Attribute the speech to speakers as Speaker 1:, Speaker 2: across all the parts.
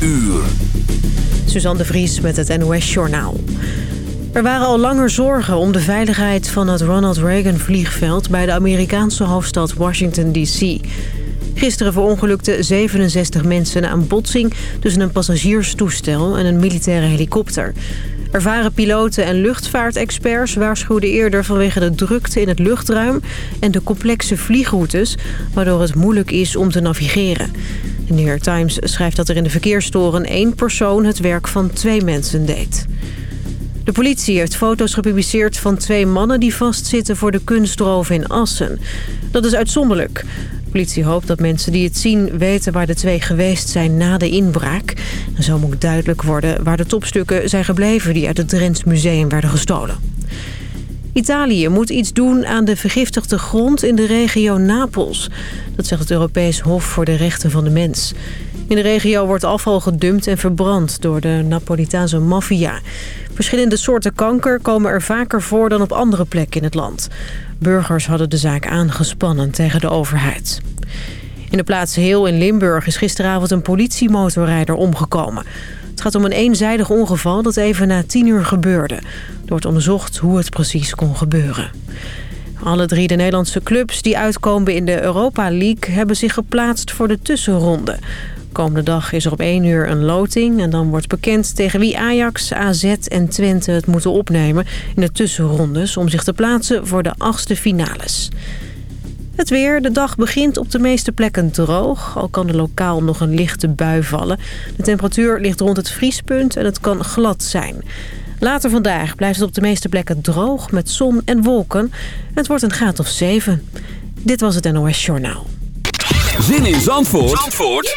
Speaker 1: uur.
Speaker 2: Suzanne de Vries met het NOS Journaal. Er waren al langer zorgen om de veiligheid van het Ronald Reagan vliegveld... bij de Amerikaanse hoofdstad Washington D.C. Gisteren verongelukten 67 mensen na een botsing... tussen een passagierstoestel en een militaire helikopter. Ervaren piloten en luchtvaartexperts waarschuwden eerder vanwege de drukte in het luchtruim en de complexe vliegroutes, waardoor het moeilijk is om te navigeren. De New York Times schrijft dat er in de verkeerstoren één persoon het werk van twee mensen deed. De politie heeft foto's gepubliceerd van twee mannen die vastzitten voor de kunstroof in Assen. Dat is uitzonderlijk. Politie hoopt dat mensen die het zien weten waar de twee geweest zijn na de inbraak. En zo moet duidelijk worden waar de topstukken zijn gebleven die uit het Drents Museum werden gestolen. Italië moet iets doen aan de vergiftigde grond in de regio Napels. Dat zegt het Europees Hof voor de Rechten van de Mens. In de regio wordt afval gedumpt en verbrand door de Napolitaanse maffia. Verschillende soorten kanker komen er vaker voor dan op andere plekken in het land. Burgers hadden de zaak aangespannen tegen de overheid. In de plaats Heel in Limburg is gisteravond een politiemotorrijder omgekomen. Het gaat om een eenzijdig ongeval dat even na tien uur gebeurde. Er wordt onderzocht hoe het precies kon gebeuren. Alle drie de Nederlandse clubs die uitkomen in de Europa League... hebben zich geplaatst voor de tussenronde. Komende dag is er op 1 uur een loting... en dan wordt bekend tegen wie Ajax, AZ en Twente het moeten opnemen... in de tussenrondes om zich te plaatsen voor de achtste finales. Het weer. De dag begint op de meeste plekken droog. Al kan er lokaal nog een lichte bui vallen. De temperatuur ligt rond het vriespunt en het kan glad zijn. Later vandaag blijft het op de meeste plekken droog met zon en wolken. Het wordt een graad of 7. Dit was het NOS Journaal.
Speaker 1: Zin in Zandvoort, Zandvoort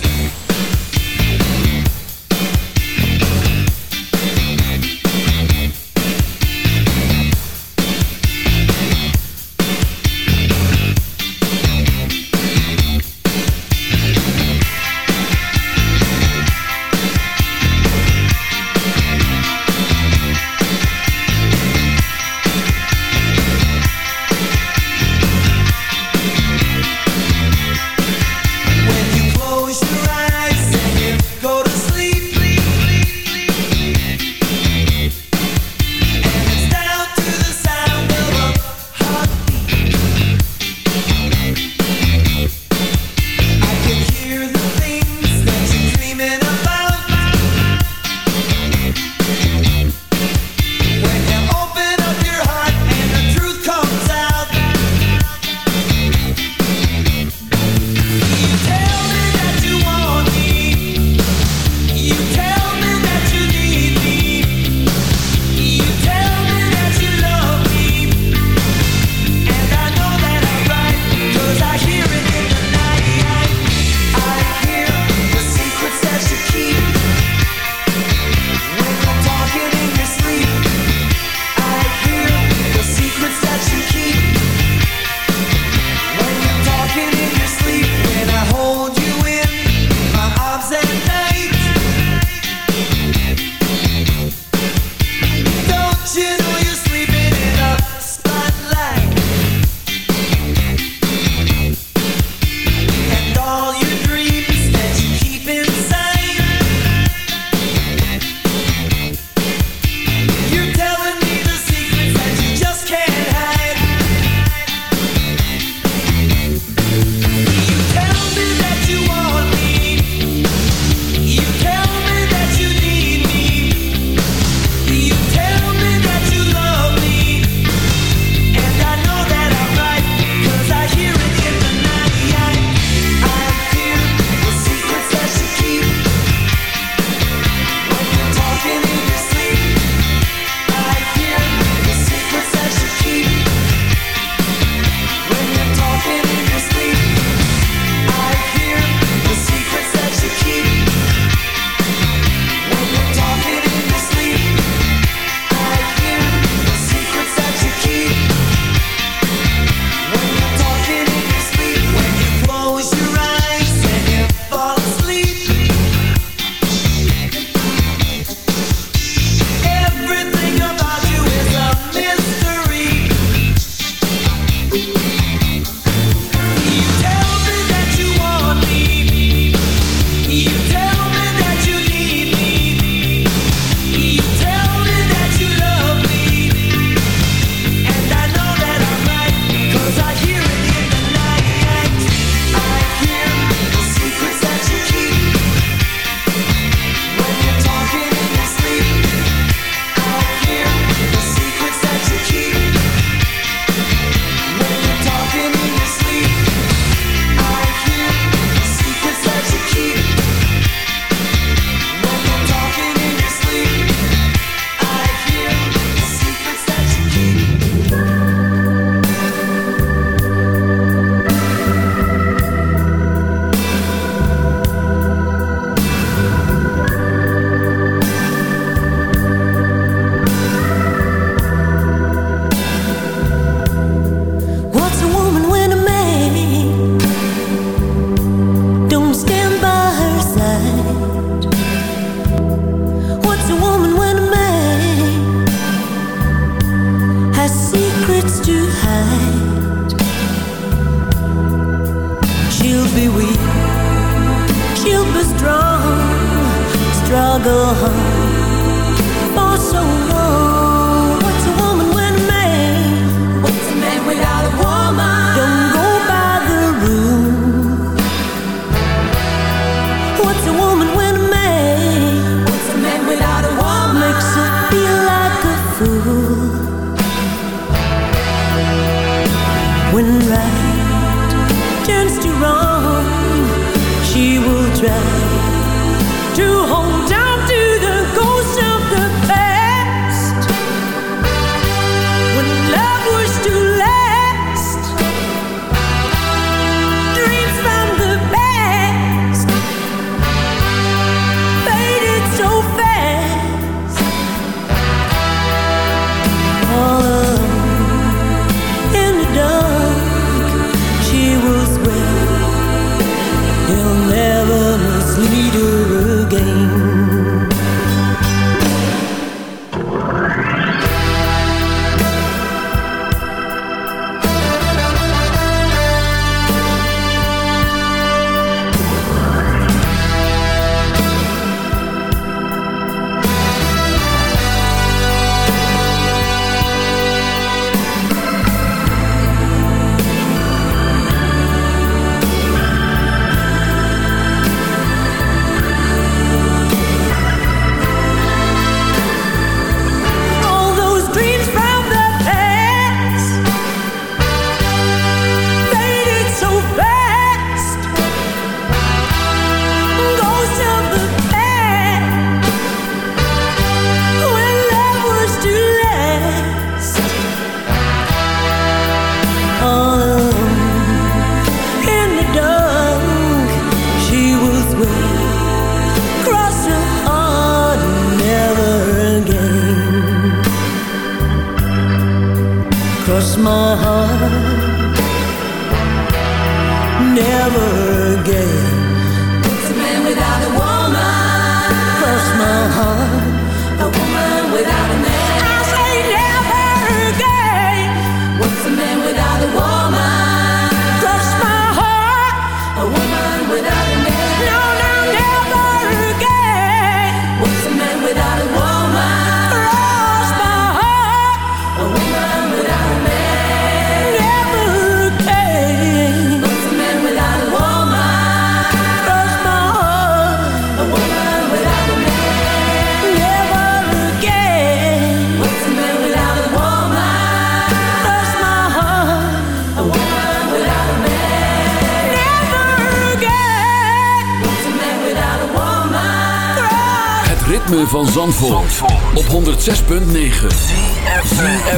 Speaker 3: Zandvoort, op 106.9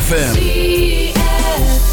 Speaker 3: FM.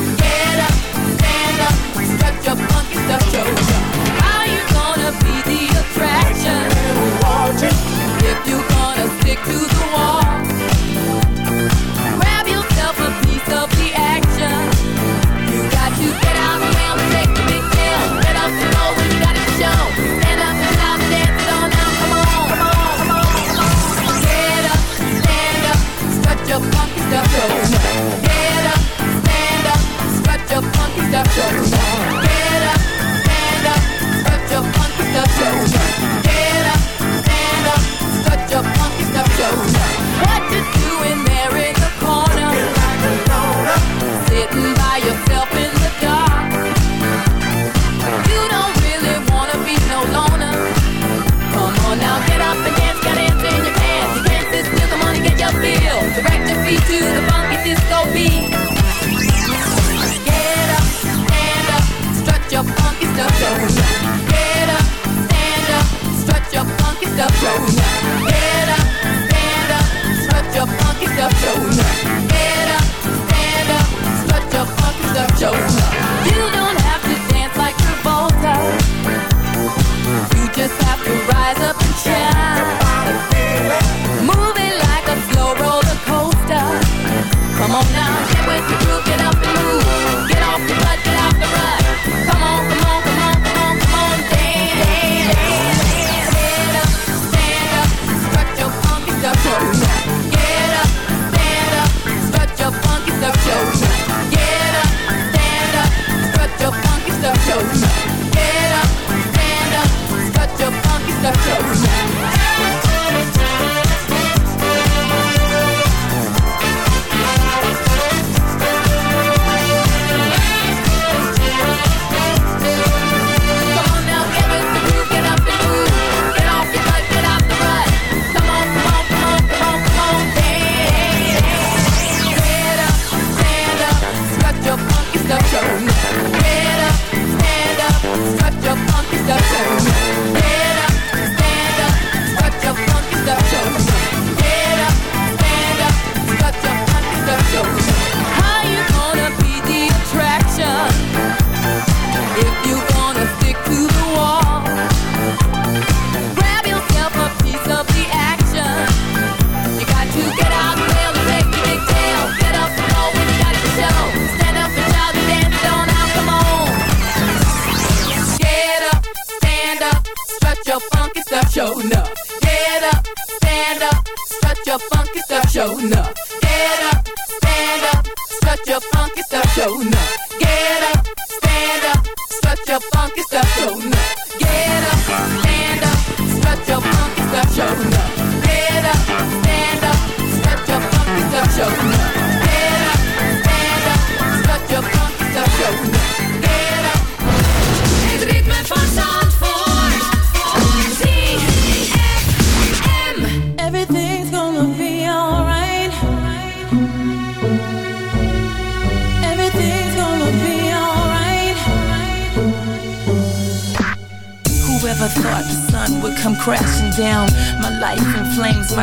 Speaker 3: showing up.